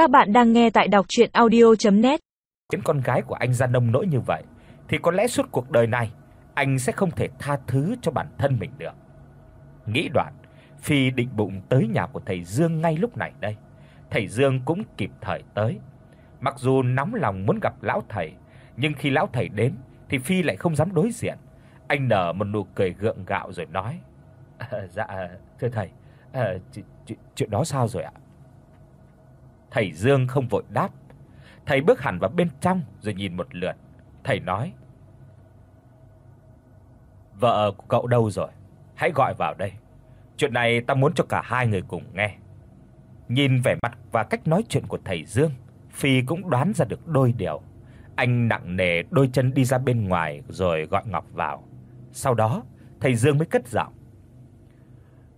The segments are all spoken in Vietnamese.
Các bạn đang nghe tại đọc audio net Khiến con gái của anh ra nông nỗi như vậy thì có lẽ suốt cuộc đời này anh sẽ không thể tha thứ cho bản thân mình được. Nghĩ đoạn, Phi định bụng tới nhà của thầy Dương ngay lúc này đây. Thầy Dương cũng kịp thời tới. Mặc dù nóng lòng muốn gặp lão thầy, nhưng khi lão thầy đến thì Phi lại không dám đối diện. Anh nở một nụ cười gượng gạo rồi nói: à, "Dạ ờ, thưa thầy, ờ, à, chuyện, chuyện đó sao rồi ạ?" Thầy Dương không vội đáp. Thầy bước hẳn vào bên trong rồi nhìn một lượt. Thầy nói: "Vợ của cậu đâu rồi? Hãy gọi vào đây. Chuyện này ta muốn cho cả hai người cùng nghe." Nhìn vẻ mặt và cách nói chuyện của thầy Dương, Phi cũng đoán ra được đôi điều. Anh nặng nề đôi chân đi ra bên ngoài rồi gọi Ngọc vào. Sau đó, thầy Dương mới cất giọng.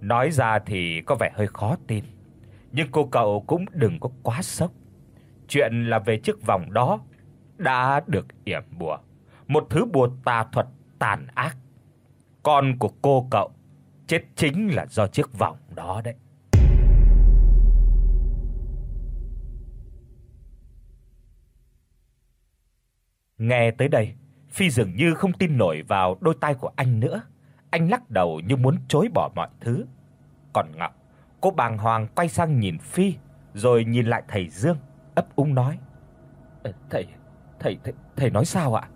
Nói ra thì có vẻ hơi khó tin, nhưng cô cậu cũng đừng có quá sốc. Chuyện là về chiếc vòng đó đã được yểm bùa, một thứ bùa tà thuật tàn ác. Con của cô cậu chết chính là do chiếc vòng đó đấy. Nghe tới đây, Phi dường như không tin nổi vào đôi tai của anh nữa. Anh lắc đầu như muốn chối bỏ mọi thứ. Còn Ngọc, cô bàng hoàng quay sang nhìn Phi, rồi nhìn lại thầy Dương, ấp úng nói: ờ, "Thầy, thầy thầy thầy nói sao ạ?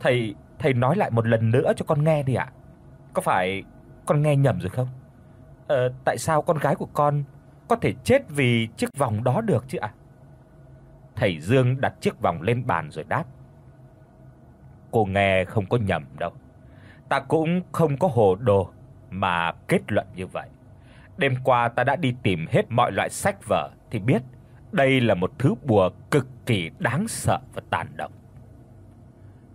Thầy thầy nói lại một lần nữa cho con nghe đi ạ. Có phải con nghe nhầm rồi không? Ờ tại sao con gái của con có thể chết vì chiếc vòng đó được chứ ạ?" Thầy Dương đặt chiếc vòng lên bàn rồi đáp: Cô nghe không có nhầm đâu. Ta cũng không có hồ đồ mà kết luận như vậy. Đêm qua ta đã đi tìm hết mọi loại sách vở thì biết đây là một thứ bùa cực kỳ đáng sợ và tàn độc.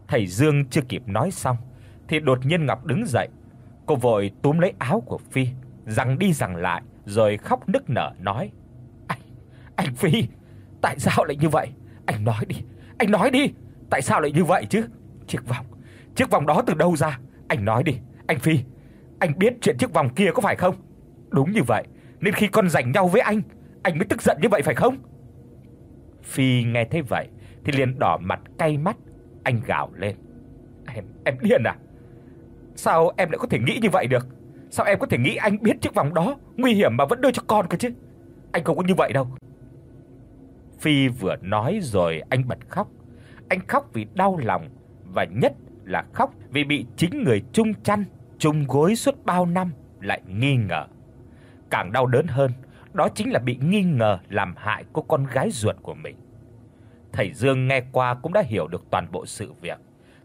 Thầy Dương chưa kịp nói xong thì đột nhiên Ngọc đứng dậy, cô vội túm lấy áo của Phi, giằng đi giằng lại rồi khóc nức nở nói: "Anh, anh Phi, tại sao lại như vậy? Anh nói đi, anh nói đi, tại sao lại như vậy chứ?" Chiếc vòng, chiếc vòng đó từ đâu ra? Anh nói đi, anh Phi, anh biết chuyện chiếc vòng kia có phải không? Đúng như vậy, nên khi con giành nhau với anh, anh mới tức giận như vậy phải không? Phi nghe thấy vậy thì liền đỏ mặt cay mắt, anh gào lên. Em em điên à? Sao em lại có thể nghĩ như vậy được? Sao em có thể nghĩ anh biết chiếc vòng đó nguy hiểm mà vẫn đưa cho con cơ chứ? Anh không có như vậy đâu. Phi vừa nói rồi anh bật khóc. Anh khóc vì đau lòng và nhất là khóc vì bị chính người chung chăn, chung gối suốt bao năm lại nghi ngờ. Càng đau đớn hơn, đó chính là bị nghi ngờ làm hại cô con gái ruột của mình. Thầy Dương nghe qua cũng đã hiểu được toàn bộ sự việc.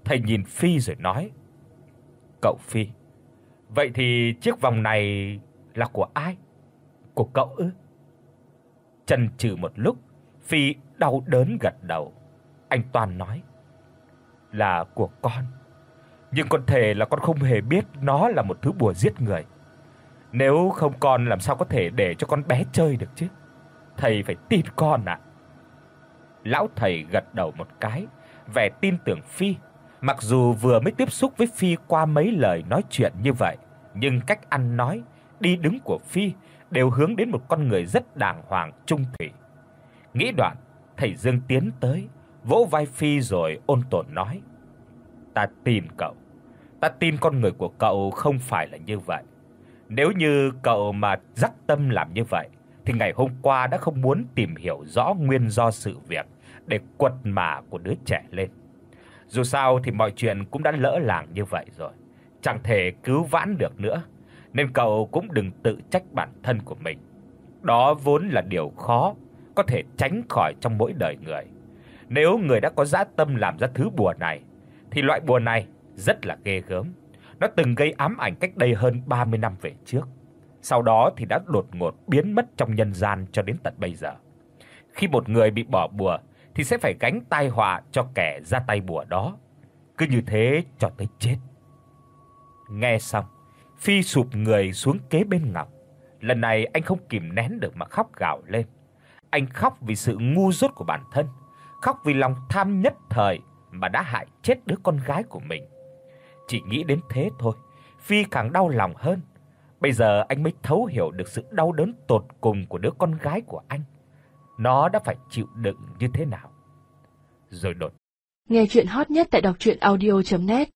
Thầy nhìn Phi rồi nói: "Cậu Phi, vậy thì chiếc vòng này là của ai? Của cậu ư?" Chần chừ một lúc, Phi đau đớn gật đầu. Anh Toàn nói: là của con. Nhưng con thề là con không hề biết nó là một thứ bùa giết người. Nếu không con làm sao có thể để cho con bé chơi được chứ? Thầy phải tin con ạ." Lão thầy gật đầu một cái, vẻ tin tưởng Phi, mặc dù vừa mới tiếp xúc với Phi qua mấy lời nói chuyện như vậy, nhưng cách ăn nói, đi đứng của Phi đều hướng đến một con người rất đàng hoàng trung thủy. Nghĩ đoạn, thầy Dương tiến tới, vỗ vai Phi rồi ôn tồn nói: "Ta tin cậu. Ta tin con người của cậu không phải là như vậy. Nếu như cậu mà dắt tâm làm như vậy thì ngày hôm qua đã không muốn tìm hiểu rõ nguyên do sự việc để quật mà của đứa trẻ lên. Dù sao thì mọi chuyện cũng đã lỡ làng như vậy rồi, chẳng thể cứu vãn được nữa, nên cậu cũng đừng tự trách bản thân của mình. Đó vốn là điều khó có thể tránh khỏi trong mỗi đời người. Nếu người đã có dã tâm làm ra thứ bùa này thì loại bùa này rất là ghê gớm đã từng gây ám ảnh cách đây hơn 30 năm về trước. Sau đó thì đã đột ngột biến mất trong nhân gian cho đến tận bây giờ. Khi một người bị bỏ bùa thì sẽ phải gánh tai họa cho kẻ ra tay bùa đó. Cứ như thế cho tới chết. Nghe xong, Phi sụp người xuống kế bên Ngọc. Lần này anh không kìm nén được mà khóc gào lên. Anh khóc vì sự ngu dốt của bản thân khóc vì lòng tham nhất thời mà đã hại chết đứa con gái của mình. Chỉ nghĩ đến thế thôi, Phi càng đau lòng hơn. Bây giờ anh mới thấu hiểu được sự đau đớn tột cùng của đứa con gái của anh. nó đã phải chịu đựng như thế nào. Rồi đột Nghe truyện hot nhất tại đọc audio net